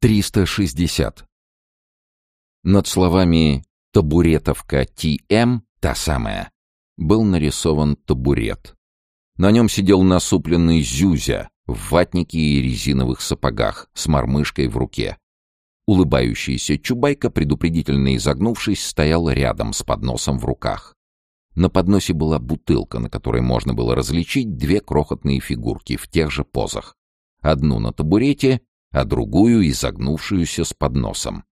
360. Над словами «табуретовка ТМ» та самая, был нарисован табурет. На нем сидел насупленный Зюзя в ватнике и резиновых сапогах с мормышкой в руке. Улыбающийся Чубайка, предупредительно изогнувшись, стоял рядом с подносом в руках. На подносе была бутылка, на которой можно было различить две крохотные фигурки в тех же позах. Одну на табурете, а другую изогнувшуюся с подносом.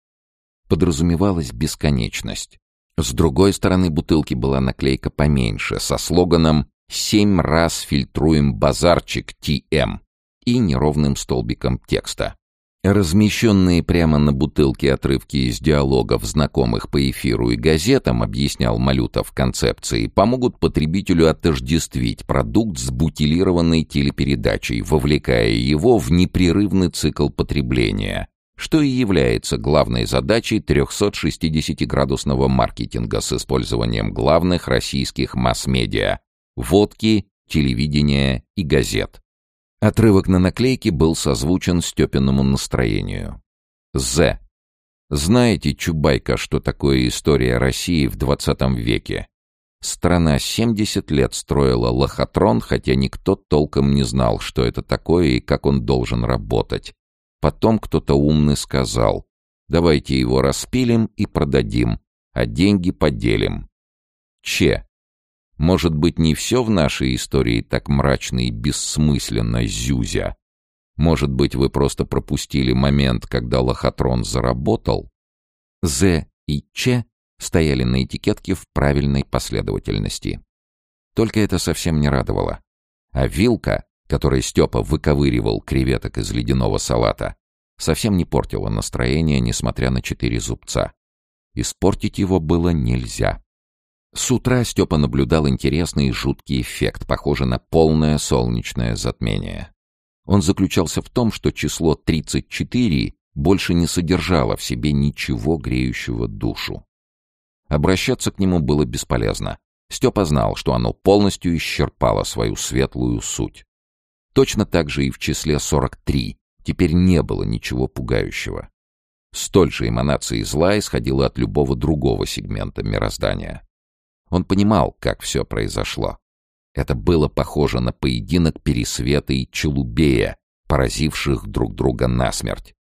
Подразумевалась бесконечность. С другой стороны бутылки была наклейка поменьше, со слоганом «Семь раз фильтруем базарчик ТМ» и неровным столбиком текста. Размещенные прямо на бутылке отрывки из диалогов, знакомых по эфиру и газетам, объяснял Малюта в концепции, помогут потребителю отождествить продукт с бутилированной телепередачей, вовлекая его в непрерывный цикл потребления, что и является главной задачей 360-градусного маркетинга с использованием главных российских масс-медиа – водки, телевидения и газет. Отрывок на наклейке был созвучен Степиному настроению. З. Знаете, Чубайка, что такое история России в 20 веке? Страна 70 лет строила лохотрон, хотя никто толком не знал, что это такое и как он должен работать. Потом кто-то умный сказал, давайте его распилим и продадим, а деньги поделим. Че. Может быть, не все в нашей истории так мрачно и бессмысленно, Зюзя? Может быть, вы просто пропустили момент, когда лохотрон заработал? З и Ч стояли на этикетке в правильной последовательности. Только это совсем не радовало. А вилка, которой Степа выковыривал креветок из ледяного салата, совсем не портила настроение, несмотря на четыре зубца. Испортить его было нельзя. С утра Степа наблюдал интересный и жуткий эффект, похожий на полное солнечное затмение. Он заключался в том, что число 34 больше не содержало в себе ничего греющего душу. Обращаться к нему было бесполезно. Степа знал, что оно полностью исчерпало свою светлую суть. Точно так же и в числе 43 теперь не было ничего пугающего. Столь же эманации зла исходило от любого другого сегмента мироздания. Он понимал, как все произошло. Это было похоже на поединок Пересвета и Челубея, поразивших друг друга насмерть.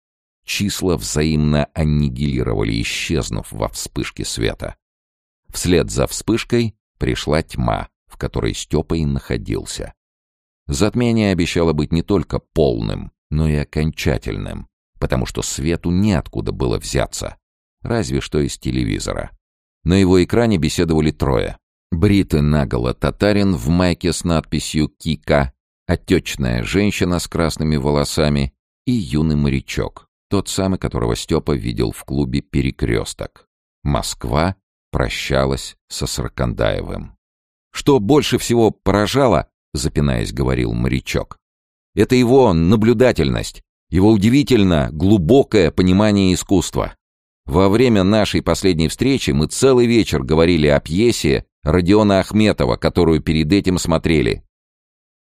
Числа взаимно аннигилировали, исчезнув во вспышке света. Вслед за вспышкой пришла тьма, в которой Степа и находился. Затмение обещало быть не только полным, но и окончательным, потому что свету неоткуда было взяться, разве что из телевизора. На его экране беседовали трое. Бритый наголо татарин в майке с надписью «Кика», отечная женщина с красными волосами и юный морячок, тот самый, которого Степа видел в клубе «Перекресток». Москва прощалась со Саркандаевым. «Что больше всего поражало, — запинаясь, говорил морячок, — это его наблюдательность, его удивительно глубокое понимание искусства. Во время нашей последней встречи мы целый вечер говорили о пьесе Родиона Ахметова, которую перед этим смотрели.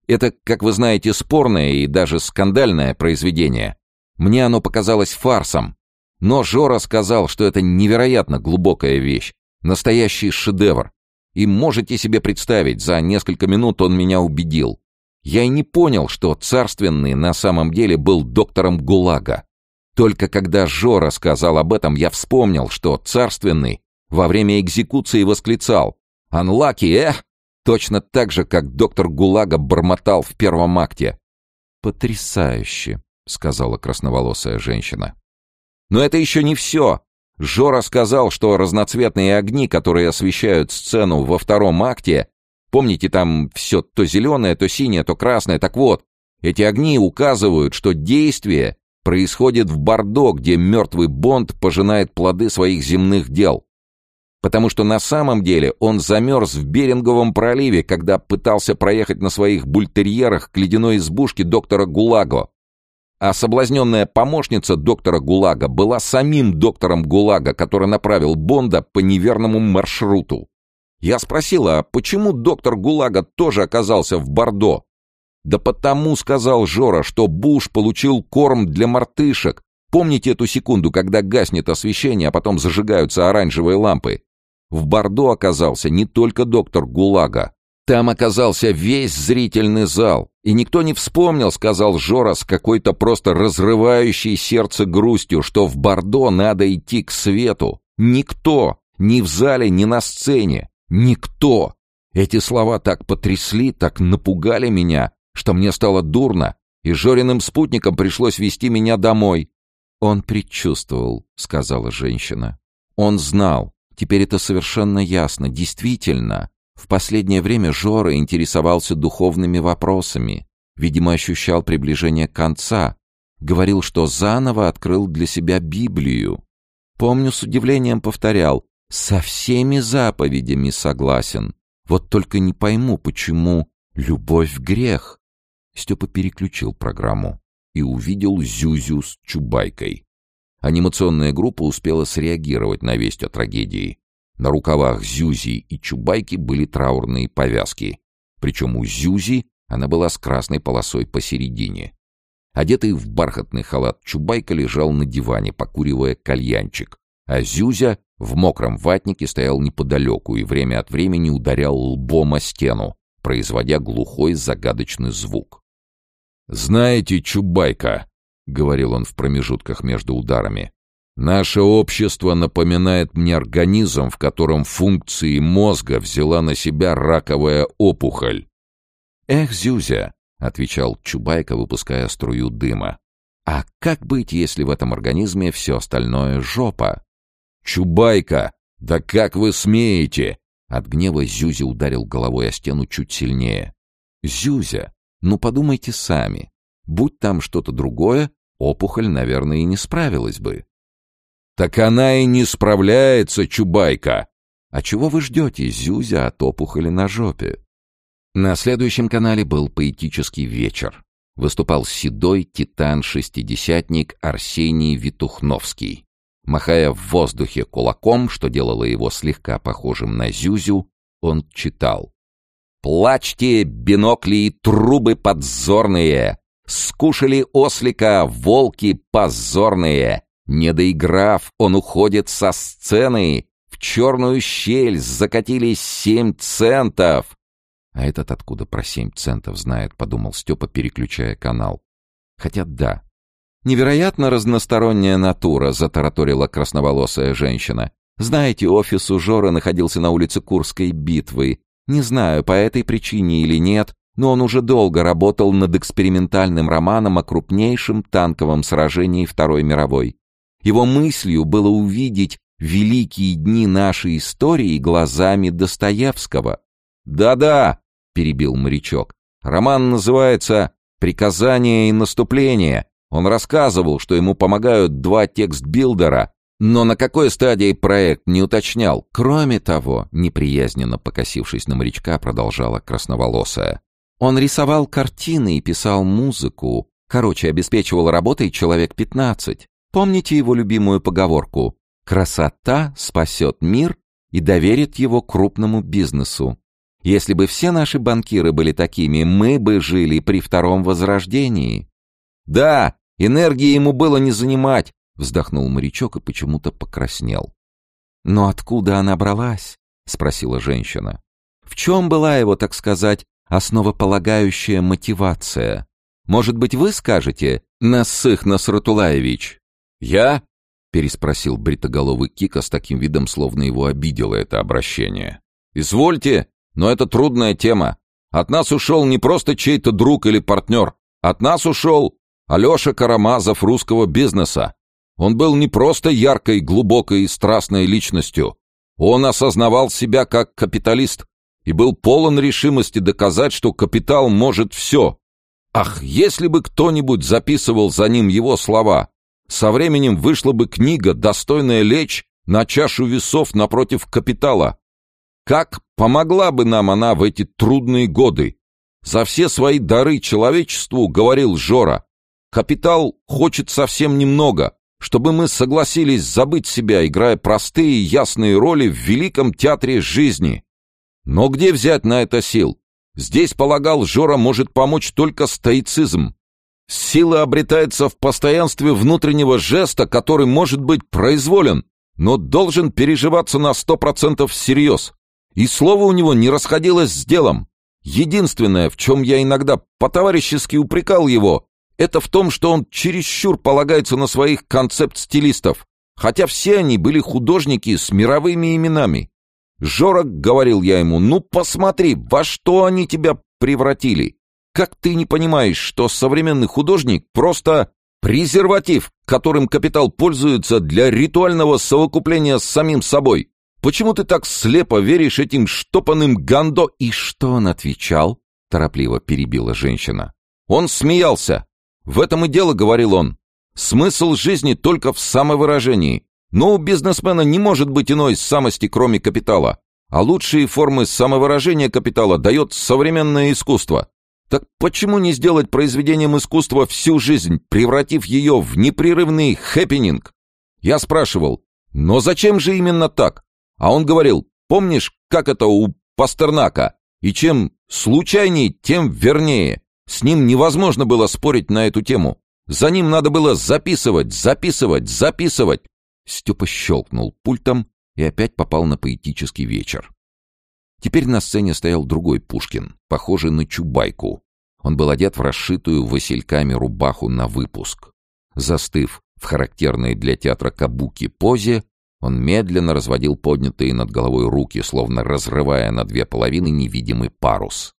Это, как вы знаете, спорное и даже скандальное произведение. Мне оно показалось фарсом. Но Жора сказал, что это невероятно глубокая вещь, настоящий шедевр. И можете себе представить, за несколько минут он меня убедил. Я и не понял, что царственный на самом деле был доктором ГУЛАГа. Только когда Жора сказал об этом, я вспомнил, что царственный во время экзекуции восклицал «Анлаки, эх!» Точно так же, как доктор Гулага бормотал в первом акте. «Потрясающе», — сказала красноволосая женщина. «Но это еще не все. Жора сказал, что разноцветные огни, которые освещают сцену во втором акте, помните, там все то зеленое, то синее, то красное, так вот, эти огни указывают, что действие происходит в Бордо, где мертвый Бонд пожинает плоды своих земных дел. Потому что на самом деле он замерз в Беринговом проливе, когда пытался проехать на своих бультерьерах к ледяной избушке доктора Гулаго. А соблазненная помощница доктора Гулага была самим доктором Гулага, который направил Бонда по неверному маршруту. Я спросил, а почему доктор Гулага тоже оказался в Бордо? Да потому, сказал Жора, что Буш получил корм для мартышек, Помните эту секунду, когда гаснет освещение, а потом зажигаются оранжевые лампы? В Бордо оказался не только доктор Гулага. Там оказался весь зрительный зал. И никто не вспомнил, сказал Жора с какой-то просто разрывающей сердце грустью, что в Бордо надо идти к свету. Никто! Ни в зале, ни на сцене. Никто! Эти слова так потрясли, так напугали меня, что мне стало дурно, и Жориным спутникам пришлось вести меня домой. «Он предчувствовал», — сказала женщина. «Он знал. Теперь это совершенно ясно. Действительно, в последнее время Жора интересовался духовными вопросами. Видимо, ощущал приближение конца. Говорил, что заново открыл для себя Библию. Помню, с удивлением повторял. Со всеми заповедями согласен. Вот только не пойму, почему любовь — грех. Степа переключил программу и увидел Зюзю с Чубайкой. Анимационная группа успела среагировать на весть о трагедии. На рукавах Зюзи и Чубайки были траурные повязки. Причем у Зюзи она была с красной полосой посередине. Одетый в бархатный халат Чубайка лежал на диване, покуривая кальянчик, а Зюзя в мокром ватнике стоял неподалеку и время от времени ударял лбом о стену, производя глухой загадочный звук. «Знаете, Чубайка», — говорил он в промежутках между ударами, «наше общество напоминает мне организм, в котором функции мозга взяла на себя раковая опухоль». «Эх, Зюзя», — отвечал Чубайка, выпуская струю дыма, «а как быть, если в этом организме все остальное жопа?» «Чубайка! Да как вы смеете!» От гнева Зюзя ударил головой о стену чуть сильнее. «Зюзя, ну, подумайте сами. Будь там что-то другое, опухоль, наверное, и не справилась бы. «Так она и не справляется, Чубайка!» «А чего вы ждете, Зюзя, от опухоли на жопе?» На следующем канале был поэтический вечер. Выступал седой титан-шестидесятник Арсений Витухновский. Махая в воздухе кулаком, что делало его слегка похожим на Зюзю, он читал. Плачьте, бинокли и трубы подзорные! Скушали ослика волки позорные! Не доиграв, он уходит со сцены. В черную щель закатились семь центов. А этот откуда про семь центов знает, подумал Степа, переключая канал. Хотя да. Невероятно разносторонняя натура, затараторила красноволосая женщина. Знаете, офис у Жоры находился на улице Курской битвы. Не знаю, по этой причине или нет, но он уже долго работал над экспериментальным романом о крупнейшем танковом сражении Второй мировой. Его мыслью было увидеть великие дни нашей истории глазами Достоевского. «Да-да», — перебил морячок, — «роман называется «Приказание и наступление». Он рассказывал, что ему помогают два текст-билдера, но на какой стадии проект не уточнял. Кроме того, неприязненно покосившись на морячка, продолжала красноволосая. Он рисовал картины и писал музыку. Короче, обеспечивал работой человек пятнадцать. Помните его любимую поговорку «Красота спасет мир и доверит его крупному бизнесу». Если бы все наши банкиры были такими, мы бы жили при втором возрождении. Да, энергии ему было не занимать, Вздохнул морячок и почему-то покраснел. «Но откуда она бралась?» — спросила женщина. «В чем была его, так сказать, основополагающая мотивация? Может быть, вы скажете, Насых Насратулаевич?» «Я?» — переспросил бритоголовый Кика с таким видом, словно его обидело это обращение. «Извольте, но это трудная тема. От нас ушел не просто чей-то друг или партнер. От нас ушел Алеша Карамазов русского бизнеса. Он был не просто яркой, глубокой и страстной личностью. Он осознавал себя как капиталист и был полон решимости доказать, что капитал может все. Ах, если бы кто-нибудь записывал за ним его слова, со временем вышла бы книга, достойная лечь на чашу весов напротив капитала. Как помогла бы нам она в эти трудные годы? За все свои дары человечеству, говорил Жора, капитал хочет совсем немного, чтобы мы согласились забыть себя, играя простые ясные роли в великом театре жизни. Но где взять на это сил? Здесь, полагал, Жора может помочь только стоицизм. Сила обретается в постоянстве внутреннего жеста, который может быть произволен, но должен переживаться на сто процентов всерьез. И слово у него не расходилось с делом. Единственное, в чем я иногда по-товарищески упрекал его, это в том, что он чересчур полагается на своих концепт-стилистов, хотя все они были художники с мировыми именами. «Жорок», — говорил я ему, — «ну посмотри, во что они тебя превратили? Как ты не понимаешь, что современный художник просто презерватив, которым капитал пользуется для ритуального совокупления с самим собой? Почему ты так слепо веришь этим штопанным гандо?» «И что он отвечал?» — торопливо перебила женщина. «Он смеялся. В этом и дело, — говорил он. Смысл жизни только в самовыражении. Но у бизнесмена не может быть иной самости, кроме капитала. А лучшие формы самовыражения капитала дает современное искусство. Так почему не сделать произведением искусства всю жизнь, превратив ее в непрерывный хэппининг? Я спрашивал, но зачем же именно так? А он говорил, помнишь, как это у Пастернака? И чем случайней, тем вернее. С ним невозможно было спорить на эту тему. За ним надо было записывать, записывать, записывать. Степа щелкнул пультом и опять попал на поэтический вечер. Теперь на сцене стоял другой Пушкин, похожий на Чубайку. Он был одет в расшитую васильками рубаху на выпуск. Застыв в характерной для театра кабуки позе, он медленно разводил поднятые над головой руки, словно разрывая на две половины невидимый парус.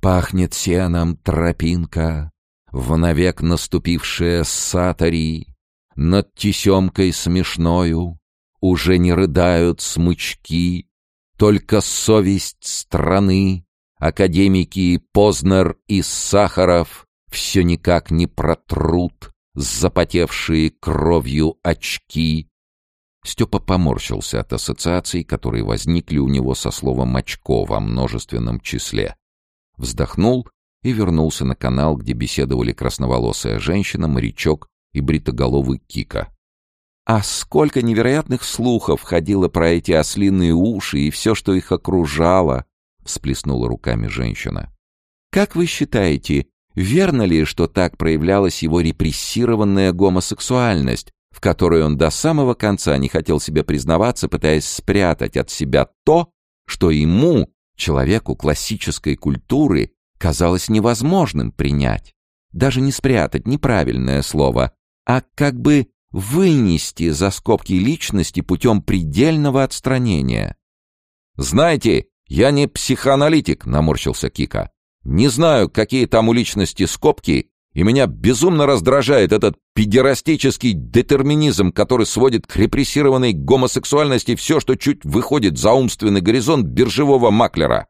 «Пахнет сеном тропинка, в навек наступившая сатари, над тесемкой смешною уже не рыдают смычки, только совесть страны, академики Познер и Сахаров все никак не протрут запотевшие кровью очки. Степа поморщился от ассоциаций, которые возникли у него со словом «очко» во множественном числе. Вздохнул и вернулся на канал, где беседовали красноволосая женщина, морячок и бритоголовый Кика. А сколько невероятных слухов ходило про эти ослиные уши и все, что их окружало, — всплеснула руками женщина. Как вы считаете, верно ли, что так проявлялась его репрессированная гомосексуальность, в которой он до самого конца не хотел себе признаваться, пытаясь спрятать от себя то, что ему, человеку классической культуры, казалось невозможным принять? Даже не спрятать неправильное слово, а как бы вынести за скобки личности путем предельного отстранения. «Знаете, я не психоаналитик», — наморщился Кика. «Не знаю, какие там у личности скобки, и меня безумно раздражает этот педерастический детерминизм, который сводит к репрессированной гомосексуальности все, что чуть выходит за умственный горизонт биржевого маклера.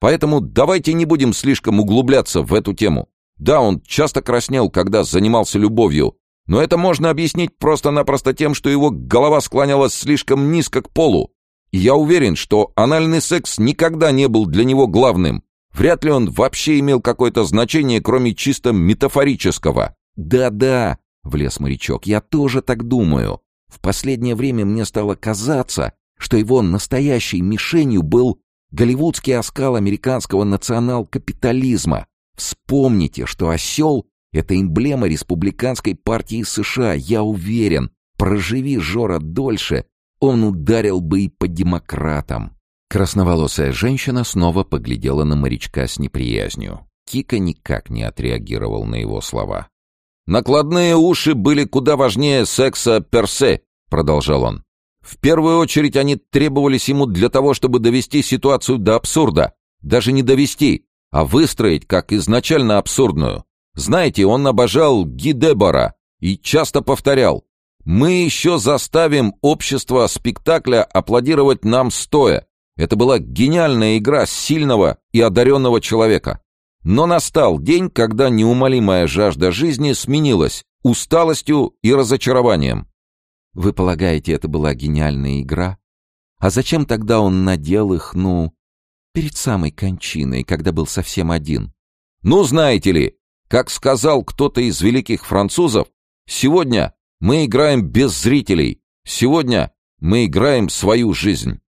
Поэтому давайте не будем слишком углубляться в эту тему. Да, он часто краснел, когда занимался любовью, но это можно объяснить просто-напросто тем, что его голова склонялась слишком низко к полу. И я уверен, что анальный секс никогда не был для него главным. Вряд ли он вообще имел какое-то значение, кроме чисто метафорического. «Да-да», — влез морячок, — «я тоже так думаю. В последнее время мне стало казаться, что его настоящей мишенью был голливудский оскал американского национал-капитализма. Вспомните, что осел это эмблема республиканской партии США, я уверен. Проживи Жора дольше, он ударил бы и по демократам. Красноволосая женщина снова поглядела на морячка с неприязнью. Кика никак не отреагировал на его слова. «Накладные уши были куда важнее секса персе», — продолжал он. «В первую очередь они требовались ему для того, чтобы довести ситуацию до абсурда. Даже не довести, а выстроить как изначально абсурдную. Знаете, он обожал Гидебора и часто повторял «Мы еще заставим общество спектакля аплодировать нам стоя». Это была гениальная игра сильного и одаренного человека. Но настал день, когда неумолимая жажда жизни сменилась усталостью и разочарованием. Вы полагаете, это была гениальная игра? А зачем тогда он надел их, ну, перед самой кончиной, когда был совсем один? Ну, знаете ли, как сказал кто-то из великих французов, сегодня мы играем без зрителей, сегодня мы играем свою жизнь.